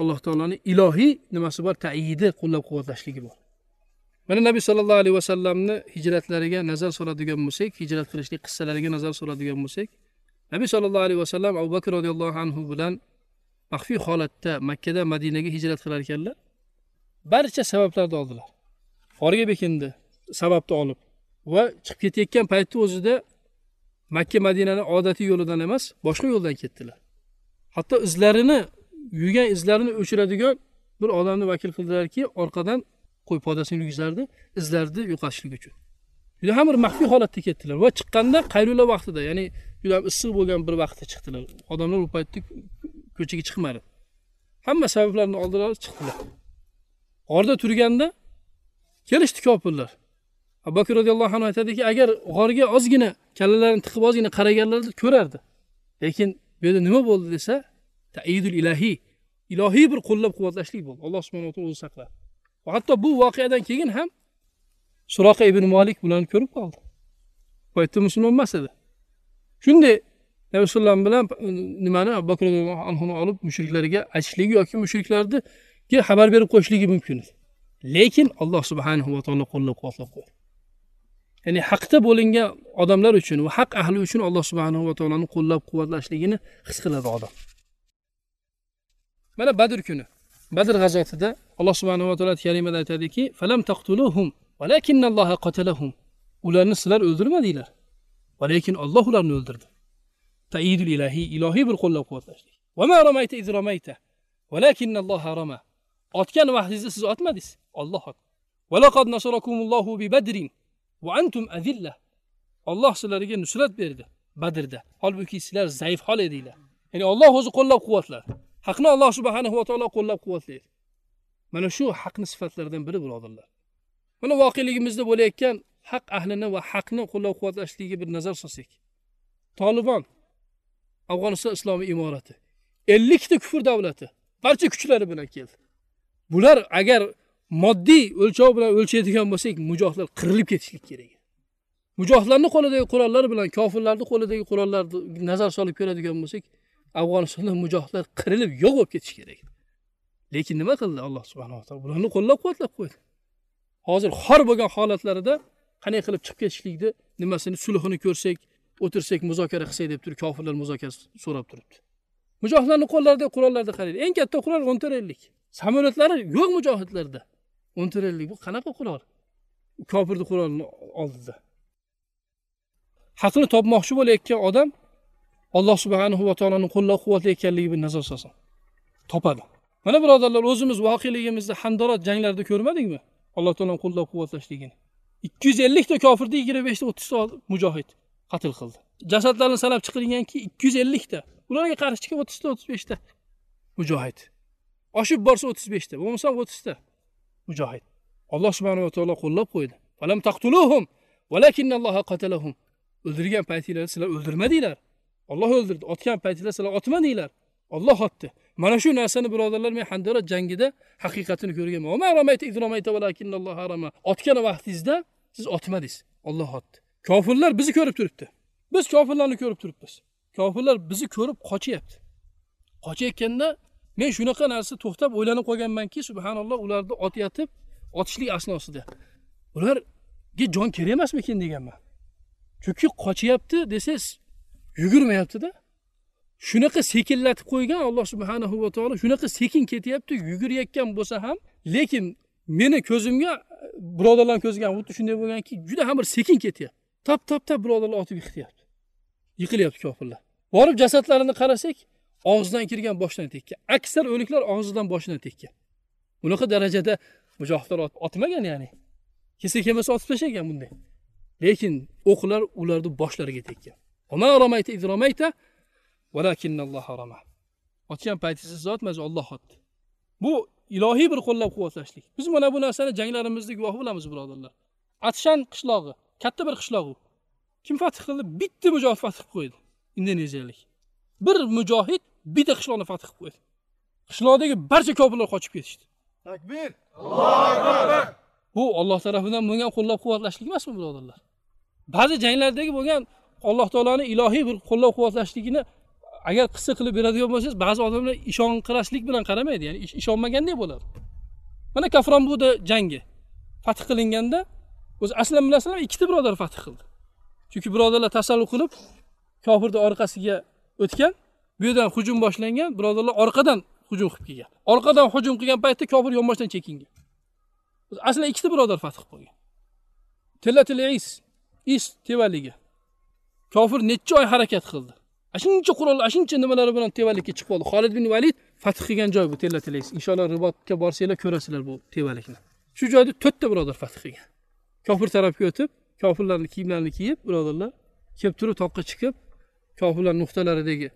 alloh taoloni ilohiy nimasi bor? Taidi qo'llab quvvatlashligi bor mana nabiy sollallohu alayhi vasallamni hijratlariga nazar soladigan bo'lsak hijrat qilishlik qissalariga nazar soladigan bo'lsak nabiy sollallohu alayhi vasallam abu bakr roziyallohu anhu bilan maxfiy holatda makkadan madinaga hijrat qilar ekanlar. Barcha sabablarni oldilar. Qorga bekindi sababni olib va chiqib ketayotgan paytni o'zida makka madinani odatiy yo'lidan emas boshqa yo'ldan ketdilar. Hatto izlarini yurgan izlarini o'chiradigan bir odamni vakil qildilarki orqadan qo'y podasini yurgizardi izlarni yo'qotishlik uchun. Juda ham bir maxfiy holatda ketdilar va chiqqanda qaylula vaqtida ya'ni juda ham issiq bo'lgan bir vaqtda chiqdilar. Odamlar u paytda ko'chaga chiqmadi. Hamma sabablarni oldilar chiqdilar. G'orda turganda kelishdi kofirlar. Abu bakr roziyallohu anhu aytadiki agar g'orga ozgina kallalarini tiqib ozgina qaraganlarida ko'rardi. Lekin bu yerda nima bo'ldi desa taidul ilahiy ilohiy bir qo'llab quvvatlashlik bo'ldi. Alloh subhanaa taolo o'zi saqladi. Va hatto bu voqeadan keyin ham suroqa ibn molik bularni ko'rib qoldi. Bu paytda musulmon emas edi. Shunday nabiy alayhisalom bilan e, nimani abu bakr anhuni olib mushriklarga aytishligi yoki mushriklarga xabar berib qo'yishligi mumkin edi. Lekin alloh subhanahu va taolo qo'llab quvvatlab qo'ydi. Ya'ni haqda bo'lingan odamlar uchun va haq ahli uchun alloh subhanahu va taoloni qo'llab quvvatlashligini his qiladi odam. Mana badr kuni. Badr g'azotida alloh subhanava taolo kalimada aytadiki falam taqtuluhum valakinnalloha qatalahum. Ularni sizlar o'ldirmadinglar. Va lekin olloh ularni o'ldirdi. Taidul ilahiy ilohiy bir qo'llab quvvatlashlik. Vama romayta iz romayta valakinnalloha rama. Otgan vaqtingizda siz otmadingiz. Olloh otdi valaqad nasarakumullohu bi badrin. Va antum azilla Alloh sizlarga nusrat berdi badrda. Holbuki sizlar zaif hol edinglar. Ya'ni Alloh o'zi qo'llab-quvvatlar. haqni alloh subhanahu va taolo qo'llab quvvatlaydi. Mana shu haqni sifatlaridan biri birodarlar. Mana voqeligimizda bo'layotgan haq ahlini va haqni qo'llab quvvatlashligiga bir nazar solsak. Taliban afg'oniston islomiy imorati 50 ta kufr davlati barcha kuchlari bilan keldi. Bular agar moddiy o'lchov bilan o'lchaydigan bo'lsak mujohidlar qirilib ketishlik kerak. Mujohidlarni qo'lidagi qurollar bilan kofirlarni qo'lidagi qurollarni nazar solib ko'radigan bo'lsak afg'onistonda mujohidlar qirilib yo'q bo'lib ketishi kerak. Lekin nima qildi alloh subhanava taolo? Bularni qo'llab quvvatlab qo'ydi. Hozir xor bo'lgan holatlarida qanday qilib chiqib ketishlikni nimasini sulhini ko'rsak o'tirsak muzokara qilsak deb turib kofirlar muzokara so'rab turibdi. Mujohidlarni qo'llaridagi qurollarni qaraydi. Eng katta qurol o'n to'rtlik samolyotlari yo'q mujohidlarda. O'n bu qanaqa qurol? Kofirni qurolini oldida. Haqni topmoqchi bo'layotgan odam alloh subhanahu va taoloni qo'llab quvvatlayotganligiga bir nazar solsin. Topadi. Mana birodarlar o'zimiz voqeligimizda handorat janglarida ko'rmadikmi? Alloh taoloni qo'llab quvvatlashligini. Ikki yuz ellikta kofirni yigirma beshta o'ttizta mujohid qatl qildi. Jasadlarni sanab chiqilganki ikki yuz ellikta ularga qarshi chiqqan o'ttizta o'ttiz beshta mujohid. Oshib borsa o'ttiz beshta bo'lmasam o'ttizta. Mujohid. Alloh subhanava taolo qo'llab qo'ydi. O'ldirgan paytinglarda sizlar o'ldirmadinglar. Olloh o'ldirdi. Otgan paytinglarda sizlar otmadinglar. Olloh otdi. Mana shu narsani birodarlar men handorat jangida haqiqatini ko'rganman. Otgan vaqtingizda siz otmadingiz. Olloh otdi. Kofirlar bizni ko'rib turibdi. Biz kofirlarni ko'rib turibmiz. Kofirlar bizni ko'rib qochyapti qochayotganda men shunaqa narsa to'xtab o'ylanib qolganmanki subhanalloh ularni otayotib otishlik asnosida. Ularga jon kerak emasmikin deganman. Chunki qochyapti desangiz yugurmayaptida. Shunaqa sekinlatib qo'ygan alloh subhanahu va taolo shunaqa sekin ketyapti yugurayotgan bo'lsa ham. Lekin meni ko'zimga birodarlarni ko'ziga ham xuddi shunday bo'lganki juda ham bir sekin ketyapti. Tap tap tap birodarlar otib yiqityapti yiqilyapti kofirlar. Borib jasadlarini qarasak og'zidan kirgan boshidan tekkan aksar o'liklar og'zidan boshidan tekkan bunaqa darajada mujohidlar otmagan ya'ni. Kelsa kelmasa otib tashlagan bunday. Lekin o'qlar ularni boshlariga tekkan. Otgan paytingiz zot emas olloh otdi. Bu ilohiy bir qo'llab quvvatlashlik. Biz mana bu narsani janglarimizda guvoh bo'lamiz birodarlar. Atshan qishlog'i katta bir qishloq u kim fath qildi? Bitta mujohid fath qilib qo'ydi indoneziyalik. Bir mujohid bitta qishloqni fath qilib qo'ydi qishloqdagi barcha kofirlar qochib ketishdi. Takbir allohu akbar! Bu olloh tarafidan bo'lgan qo'llab quvvatlashlik emasmi birodarlar? Ba'zi janglardagi bo'lgan alloh taoloni ilohiy bir qo'llab quvvatlashligini agar qissa qilib beradigan bo'lsangiz ba'zi odamlar ishonqirashlik bilan qaramaydi ya'ni ishonmagandek bo'ladi. Mana kaframbuda jangi. Fath qilinganda o'zi aslan bilasizlar ikkita birodar fath qildi. Chunki birodarlar tasalluf qilib kofirni orqasiga o'tgan bu yerdan hujum boshlangan birodarlar orqadan hujum qilib kelgan. Orqadan hujum qilgan paytda kofir yonboshdan chekingan. Aslan ikkita birodar fath qilib qo'ygan tillatil is is tevaligi kofir necha oy harakat qildi? Shuncha qurollar shuncha nimalari bilan tevalikka chiqib oldi? Xolid bin valid fath qilgan joy bu tillatilis inshaalloh ribotga borsanglar ko'rasizlar bu tevalikni. Shu joyda to'rtta birodar fath qilgan. Kofir tarafga o'tib kofirlarni kiyimlarini kiyib birodarlar kelib turib toqqa chiqib kofirlar nuqtalaridagi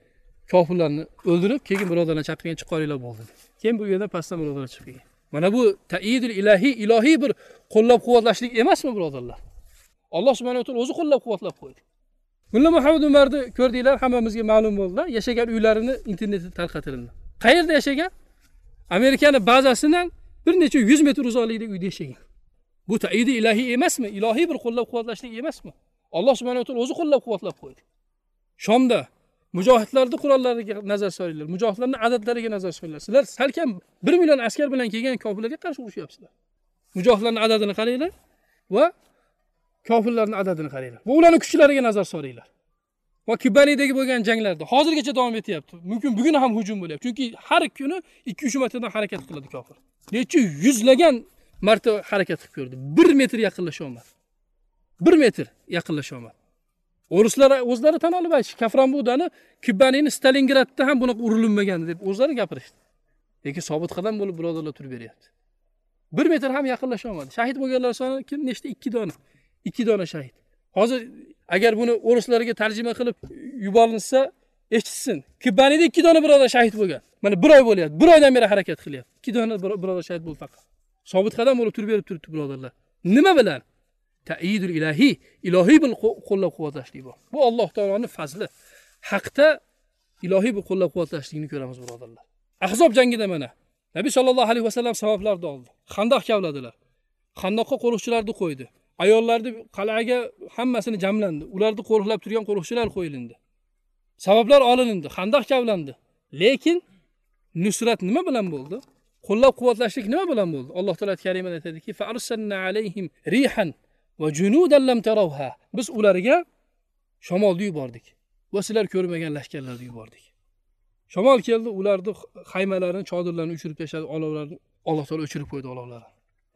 kofirlarni o'ldirib keyin birodarlarni chaqirgan chiqaringlar bo'ldi keyin bu yerdan pastdan birodarlar chiqib kelgan mana bu taidil ilahiy ilohiy bir qo'llab quvvatlashlik emasmi birodarlar? Alloh subhanaa taolo o'zi qo'llab quvvatlab qo'ydi. Mulla muhammad umarni ko'rdinglar hammamizga ma'lum bo'ldi yashagan uylarini internetda tarqatildi. Qayerda yashagan? Amerikani bazasidan bir necha yuz metr uzoqlikdagi uyda yashagan. Bu taidi ilahiy emasmi? Ilohiy bir qo'llab quvvatlashlik emasmi? Alloh subhanaa taolo o'zi qo'llab quvvatlab qo'ydi. Shomda mujohidlarni qurollariga nazar solinglar. Mujohidlarni adadlariga nazar solinglar. Sizlar salkam bir million askar bilan kelgan kofirlarga qarshi urushyapsizlar mujohidlarni adadini qaranglar va kofirlarni adadini qaranglar va ularni kuchlariga nazar solinglar. Va kibanidagi bo'lgan janglarda hozirgacha davom etyapti. Mumkin bugun ham hujum bo'lyapti. Chunki har kuni ikki uch martadan harakat qiladi kofir. Necha yuzlagan marta harakat qilib ko'rdi. Bir metr yaqinlasholmadi bir metr yaqinlasholmadi o'rislar o'zlari tan olib aytishdi kaframbudani kubanini stalingradda ham bunaqa urilinmagan deb o'zlari gapirishdi. Lekin sobit qadam bo'lib birodarlar turib beryapti. Bir metr ham yaqinlasholmadi shahid bo'lganlar soni kim? Nechta? Ikki dona. Ikki dona shahid. Hozir agar buni o'rislarga tarjima qilib yuborilsa eshitsin. Kubanida ikki dona birodar shahid bo'lgan. Mana bir oy bo'lyapti. Bir oydan beri harakat qilyapti. Ikki dona birodar shahid bo'ldi faqat. Sobit qadam bo'lib turib berib turibdi birodarlar. Nima bilan? Taidul ilahiy ilohiy bir qo'llab quvvatlashlik bor bu alloh taoloni fazli. Haqda ilohiy bir qo'llab quvvatlashlikni ko'ramiz birodarlar. Ahzob jangida mana nabiy sollallohu alayhi vasallam savoblarni oldi. Xandaq kavladilar xandoqqa qo'riqchilarni qo'ydi? Ayollarni qal'aga hammasini jamlandi. Ularni qo'riqlab turgan qo'riqchilar qo'yilindi. Sabablar olindi. Xandaq kavlandi lekin nusrat nima bilan bo'ldi? Qo'llab quvvatlashlik nima bilan bo'ldi? Alloh taolo karimada aytadiki alayhim rihan va junudan lam tarawha." biz ularga shamolni yubordik va sizlar ko'rmagan lashkarlarni yubordik. Shamol keldi ularni haymalarini chodirlarini uchirib tashladi olovlarni alloh taolo o'chirib qo'ydi olovlarni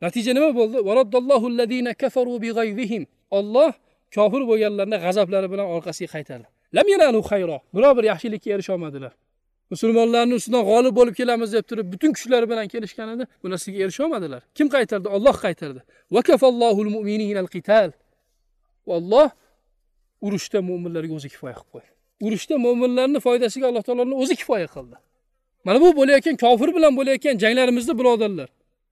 natija nima bo'ldi? "Waraddallohu allazina kafaru bighayzihim." olloh kofir bo'lganlarni g'azablari bilan orqasiga qaytardi. Lam yanalu khayro biror bir yaxshilikka erisha olmadilar. Musulmonlarni ustidan g'olib bo'lib kelamiz deb turib butun kuchlari bilan kelishgan edi. Bu narsaga erisha olmadilar kim qaytardi? Olloh qaytardi. Olloh mu'minina al-qital. Va alloh urushda mo'minlarga o'zi kifoya qilib qo'ydi. Urushda mo'minlarni foydasiga alloh taoloni o'zi kifoya qildi. Mana bu bo'layotgan kofir bilan bo'layotgan janglarimizda birodarlar.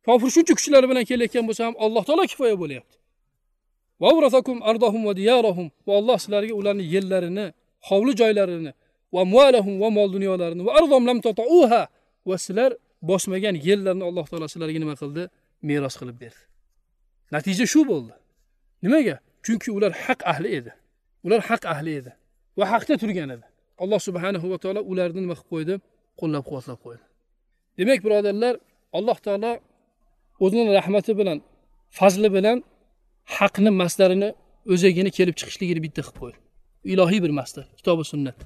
Kofir shuncha kuchlari bilan kelayotgan bo'lsa ham alloh taolo kifoya bo'lyapti. Va urasakum va alloh sizlarga ularni yerlarini hovli joylarini va mualahum va mol dunyolarini va arzom lam tatauha va sizlar bosmagan yerlarni alloh taolo sizlarga nima qildi? Meros qilib berdi. Natija shu bo'ldi. Nimaga? Chunki ular haq ahli edi. Ular haq ahli edi va haqda turgan edi. Alloh subhanahu va taolo ularni nima qilib qo'ydi? Qo'llab quvvatlab qo'ydi. Demak birodarlar alloh taolo o'zining rahmati bilan fazli bilan haqni masdarini o'zagini kelib chiqishligini bitta qilib qo'ydi. Ilohiy bir masdar kitobi sunnat.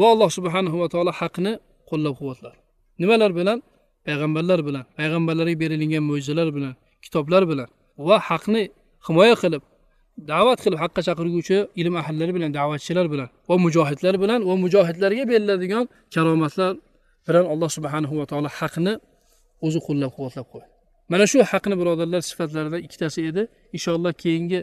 Va alloh subhanahu va taolo haqni qo'llab quvvatladi nimalar bilan? Payg'ambarlar bilan payg'ambarlarga berilgan mo'jizalar bilan kitoblar bilan va haqni himoya qilib da'vat qilib haqqa chaqirguvchi ilm ahllari bilan da'vatchilar bilan va mujohidlar bilan va mujohidlarga beriladigan karomatlar bilan alloh subhanahu va taolo haqni o'zi qo'llab quvvatlab qo'ydi. Mana shu haqni birodarlar sifatlaridan ikkitasi edi. Inshaalloh keyingi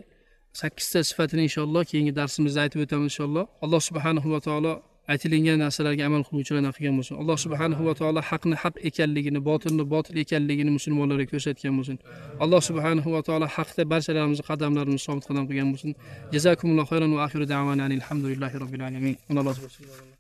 sakkizta sifatini inshaalloh keyingi darsimizda aytib o'tamiz inshaalloh. Alloh subhanahu va taolo aytilingan narsalarga amal qiluvchilardan qilgan bo'lsin. Alloh subhanahu va taolo haqni haq ekanligini botilni botil ekanligini musulmonlarga ko'rsatgan bo'lsin. Alloh subhanahu va taolo haqda barchalarimizni qadamlarimizni sobit qadam qilgan bo'lsin. Jazakumullohu xayron va axiru davana alhamdulillahi robbil alamin. Alloh